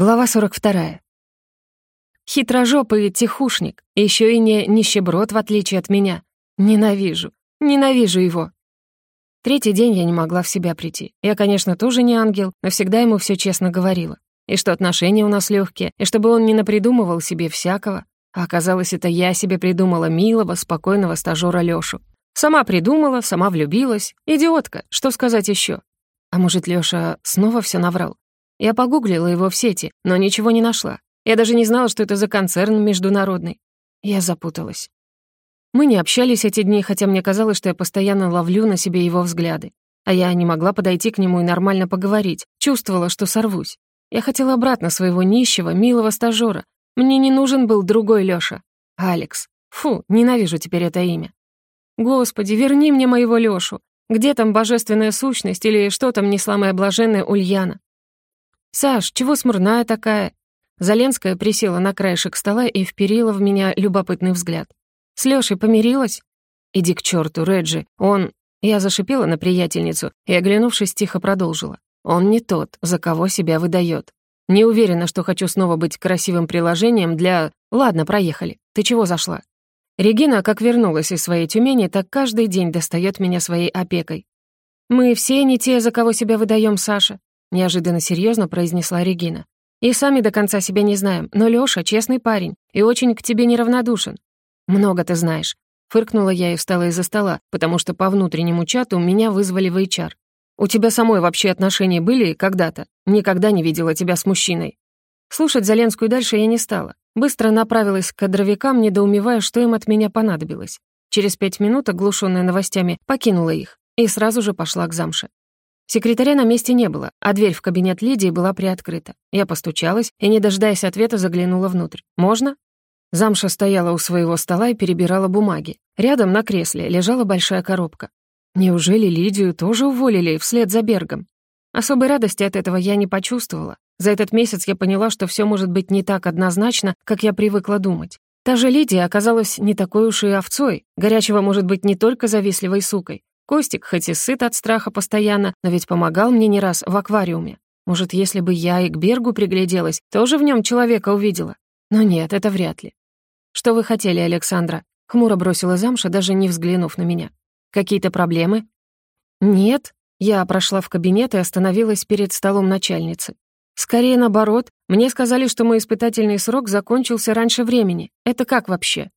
Глава 42. Хитрожопый тихушник, еще и не нищеброд, в отличие от меня. Ненавижу, ненавижу его. Третий день я не могла в себя прийти. Я, конечно, тоже не ангел, но всегда ему все честно говорила. И что отношения у нас легкие, и чтобы он не напридумывал себе всякого. А оказалось, это я себе придумала милого, спокойного стажера Лёшу. Сама придумала, сама влюбилась. Идиотка, что сказать еще? А может, Лёша снова все наврал? Я погуглила его в сети, но ничего не нашла. Я даже не знала, что это за концерн международный. Я запуталась. Мы не общались эти дни, хотя мне казалось, что я постоянно ловлю на себе его взгляды. А я не могла подойти к нему и нормально поговорить. Чувствовала, что сорвусь. Я хотела обратно своего нищего, милого стажёра. Мне не нужен был другой Лёша. Алекс. Фу, ненавижу теперь это имя. Господи, верни мне моего Лёшу. Где там божественная сущность или что там несла моя блаженная Ульяна? «Саш, чего смурная такая?» Заленская присела на краешек стола и вперила в меня любопытный взгляд. «С Лёшей помирилась?» «Иди к чёрту, Реджи, он...» Я зашипела на приятельницу и, оглянувшись, тихо продолжила. «Он не тот, за кого себя выдаёт. Не уверена, что хочу снова быть красивым приложением для... Ладно, проехали. Ты чего зашла?» Регина, как вернулась из своей Тюмени, так каждый день достаёт меня своей опекой. «Мы все не те, за кого себя выдаём, Саша. Неожиданно серьезно произнесла Регина. «И сами до конца себя не знаем, но Лёша честный парень и очень к тебе неравнодушен». «Много ты знаешь», — фыркнула я и встала из-за стола, потому что по внутреннему чату меня вызвали в HR. «У тебя самой вообще отношения были когда-то? Никогда не видела тебя с мужчиной». Слушать Заленскую дальше я не стала. Быстро направилась к кадровикам, недоумевая, что им от меня понадобилось. Через пять минут, оглушенная новостями, покинула их и сразу же пошла к замше. Секретаря на месте не было, а дверь в кабинет Лидии была приоткрыта. Я постучалась и, не дожидаясь ответа, заглянула внутрь. «Можно?» Замша стояла у своего стола и перебирала бумаги. Рядом на кресле лежала большая коробка. Неужели Лидию тоже уволили вслед за Бергом? Особой радости от этого я не почувствовала. За этот месяц я поняла, что все может быть не так однозначно, как я привыкла думать. Та же Лидия оказалась не такой уж и овцой. Горячего может быть не только завистливой сукой. Костик хоть и сыт от страха постоянно, но ведь помогал мне не раз в аквариуме. Может, если бы я и к Бергу пригляделась, тоже в нем человека увидела? Но нет, это вряд ли. «Что вы хотели, Александра?» Хмуро бросила замша, даже не взглянув на меня. «Какие-то проблемы?» «Нет». Я прошла в кабинет и остановилась перед столом начальницы. «Скорее наоборот. Мне сказали, что мой испытательный срок закончился раньше времени. Это как вообще?»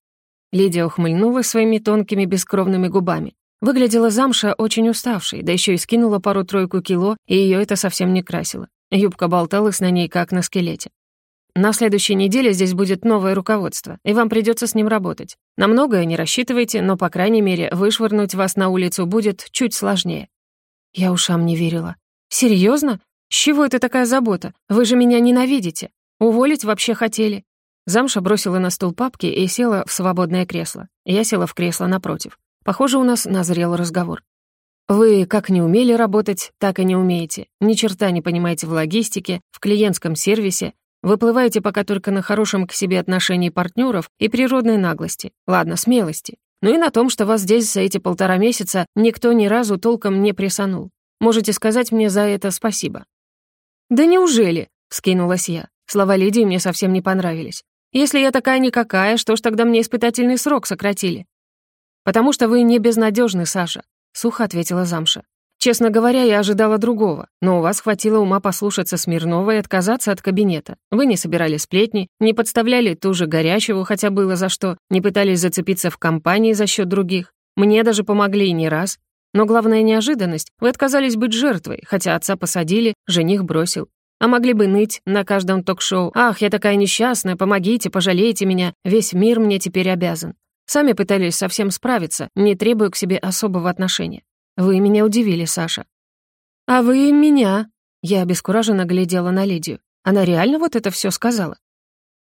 Лидия ухмыльнулась своими тонкими бескровными губами. Выглядела замша очень уставшей, да еще и скинула пару-тройку кило, и ее это совсем не красило. Юбка болталась на ней, как на скелете. На следующей неделе здесь будет новое руководство, и вам придется с ним работать. На многое не рассчитывайте, но, по крайней мере, вышвырнуть вас на улицу будет чуть сложнее». Я ушам не верила. Серьезно? С чего это такая забота? Вы же меня ненавидите. Уволить вообще хотели». Замша бросила на стул папки и села в свободное кресло. Я села в кресло напротив. Похоже, у нас назрел разговор. Вы как не умели работать, так и не умеете. Ни черта не понимаете в логистике, в клиентском сервисе. Выплываете пока только на хорошем к себе отношении партнеров и природной наглости. Ладно, смелости. Ну и на том, что вас здесь за эти полтора месяца никто ни разу толком не присанул. Можете сказать мне за это спасибо». «Да неужели?» — вскинулась я. Слова Лидии мне совсем не понравились. «Если я такая никакая, что ж тогда мне испытательный срок сократили? «Потому что вы не безнадежны, Саша», — сухо ответила замша. «Честно говоря, я ожидала другого, но у вас хватило ума послушаться Смирнова и отказаться от кабинета. Вы не собирали сплетни, не подставляли ту же горячего, хотя было за что, не пытались зацепиться в компании за счет других. Мне даже помогли не раз. Но главная неожиданность — вы отказались быть жертвой, хотя отца посадили, жених бросил. А могли бы ныть на каждом ток-шоу. «Ах, я такая несчастная, помогите, пожалейте меня, весь мир мне теперь обязан». Сами пытались совсем справиться, не требуя к себе особого отношения. Вы меня удивили, Саша. А вы меня. Я обескураженно глядела на Лидию. Она реально вот это все сказала?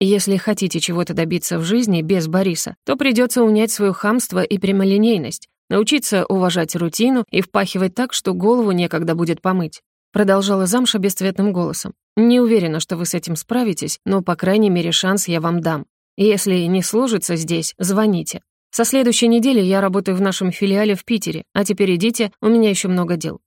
Если хотите чего-то добиться в жизни без Бориса, то придется унять свое хамство и прямолинейность, научиться уважать рутину и впахивать так, что голову некогда будет помыть. Продолжала замша бесцветным голосом. «Не уверена, что вы с этим справитесь, но, по крайней мере, шанс я вам дам. Если не сложится здесь, звоните. Со следующей недели я работаю в нашем филиале в Питере, а теперь идите, у меня еще много дел».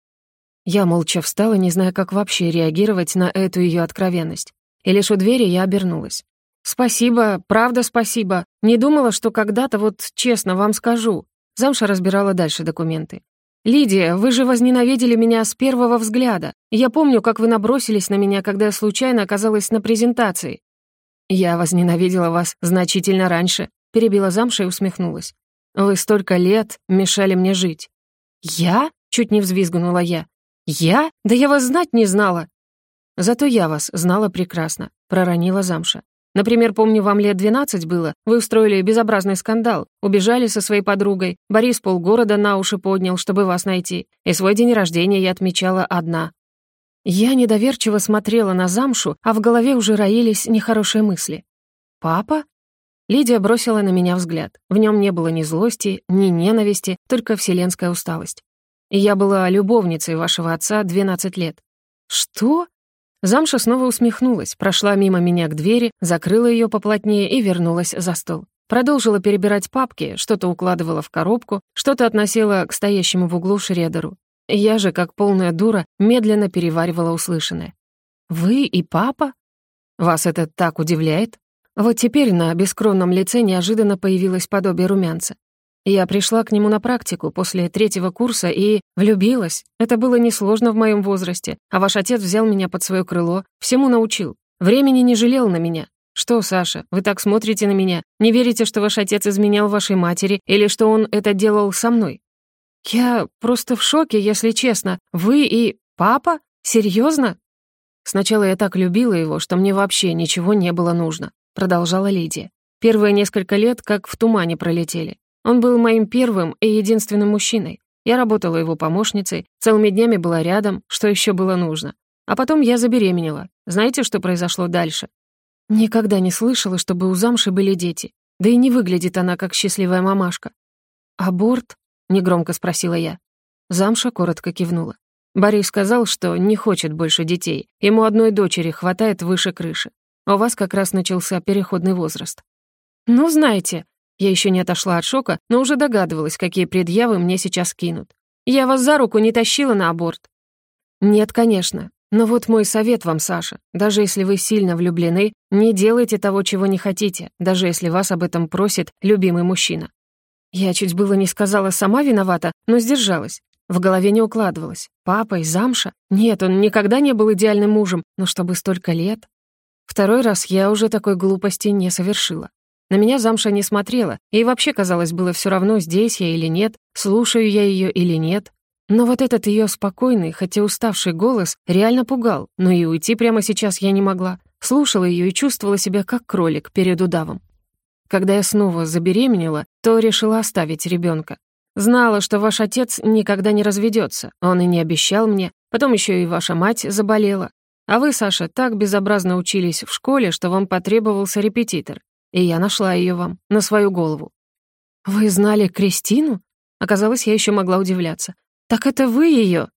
Я молча встала, не зная, как вообще реагировать на эту ее откровенность. и лишь у двери я обернулась. «Спасибо, правда спасибо. Не думала, что когда-то, вот честно вам скажу». Замша разбирала дальше документы. «Лидия, вы же возненавидели меня с первого взгляда. Я помню, как вы набросились на меня, когда я случайно оказалась на презентации». «Я возненавидела вас значительно раньше», — перебила Замша и усмехнулась. «Вы столько лет мешали мне жить». «Я?» — чуть не взвизгнула я. «Я? Да я вас знать не знала!» «Зато я вас знала прекрасно», — проронила Замша. Например, помню, вам лет 12 было, вы устроили безобразный скандал, убежали со своей подругой, Борис полгорода на уши поднял, чтобы вас найти, и свой день рождения я отмечала одна. Я недоверчиво смотрела на замшу, а в голове уже роились нехорошие мысли. «Папа?» Лидия бросила на меня взгляд. В нем не было ни злости, ни ненависти, только вселенская усталость. «Я была любовницей вашего отца 12 лет». «Что?» Замша снова усмехнулась, прошла мимо меня к двери, закрыла ее поплотнее и вернулась за стол. Продолжила перебирать папки, что-то укладывала в коробку, что-то относила к стоящему в углу шредеру. Я же, как полная дура, медленно переваривала услышанное. «Вы и папа? Вас это так удивляет?» Вот теперь на бескровном лице неожиданно появилось подобие румянца. Я пришла к нему на практику после третьего курса и влюбилась. Это было несложно в моем возрасте, а ваш отец взял меня под свое крыло, всему научил. Времени не жалел на меня. Что, Саша, вы так смотрите на меня? Не верите, что ваш отец изменял вашей матери или что он это делал со мной? Я просто в шоке, если честно. Вы и папа? Серьезно? Сначала я так любила его, что мне вообще ничего не было нужно, продолжала Лидия. Первые несколько лет как в тумане пролетели. Он был моим первым и единственным мужчиной. Я работала его помощницей, целыми днями была рядом, что еще было нужно. А потом я забеременела. Знаете, что произошло дальше? Никогда не слышала, чтобы у замши были дети. Да и не выглядит она, как счастливая мамашка. «Аборт?» — негромко спросила я. Замша коротко кивнула. Борис сказал, что не хочет больше детей. Ему одной дочери хватает выше крыши. У вас как раз начался переходный возраст. «Ну, знаете», я еще не отошла от шока, но уже догадывалась, какие предъявы мне сейчас кинут. «Я вас за руку не тащила на аборт». «Нет, конечно. Но вот мой совет вам, Саша. Даже если вы сильно влюблены, не делайте того, чего не хотите, даже если вас об этом просит любимый мужчина». Я чуть было не сказала «сама виновата», но сдержалась. В голове не укладывалось. Папа и замша? Нет, он никогда не был идеальным мужем, но чтобы столько лет. Второй раз я уже такой глупости не совершила. На меня замша не смотрела, и вообще, казалось, было все равно, здесь я или нет, слушаю я ее или нет. Но вот этот ее спокойный, хотя уставший голос реально пугал, но и уйти прямо сейчас я не могла. Слушала ее и чувствовала себя как кролик перед удавом. Когда я снова забеременела, то решила оставить ребенка. Знала, что ваш отец никогда не разведется, он и не обещал мне, потом еще и ваша мать заболела. А вы, Саша, так безобразно учились в школе, что вам потребовался репетитор. И я нашла ее вам, на свою голову». «Вы знали Кристину?» Оказалось, я еще могла удивляться. «Так это вы ее?»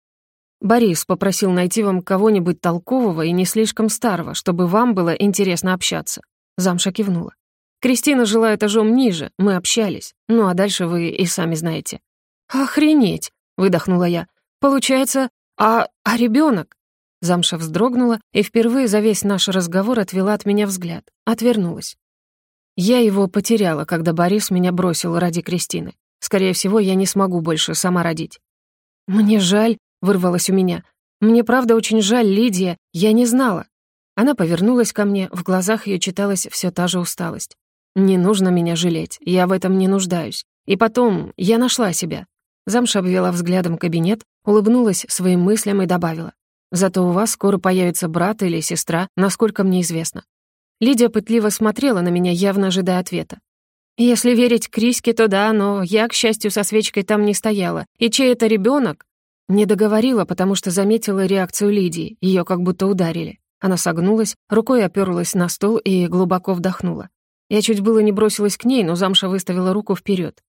«Борис попросил найти вам кого-нибудь толкового и не слишком старого, чтобы вам было интересно общаться». Замша кивнула. «Кристина жила этажом ниже, мы общались. Ну а дальше вы и сами знаете». «Охренеть!» — выдохнула я. «Получается, а, а ребенок? Замша вздрогнула и впервые за весь наш разговор отвела от меня взгляд. Отвернулась. Я его потеряла, когда Борис меня бросил ради Кристины. Скорее всего, я не смогу больше сама родить. «Мне жаль», — вырвалось у меня. «Мне правда очень жаль, Лидия, я не знала». Она повернулась ко мне, в глазах ее читалась все та же усталость. «Не нужно меня жалеть, я в этом не нуждаюсь. И потом, я нашла себя». Замша обвела взглядом кабинет, улыбнулась своим мыслям и добавила. «Зато у вас скоро появится брат или сестра, насколько мне известно. Лидия пытливо смотрела на меня, явно ожидая ответа. Если верить Криське, то да, но я, к счастью, со свечкой там не стояла. И чей это ребенок? Не договорила, потому что заметила реакцию Лидии. Ее как будто ударили. Она согнулась, рукой оперлась на стол и глубоко вдохнула. Я чуть было не бросилась к ней, но замша выставила руку вперед.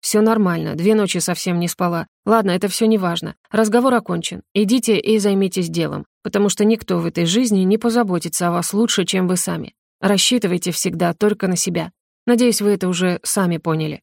Все нормально, две ночи совсем не спала. Ладно, это все не важно. Разговор окончен. Идите и займитесь делом, потому что никто в этой жизни не позаботится о вас лучше, чем вы сами. Рассчитывайте всегда только на себя. Надеюсь, вы это уже сами поняли.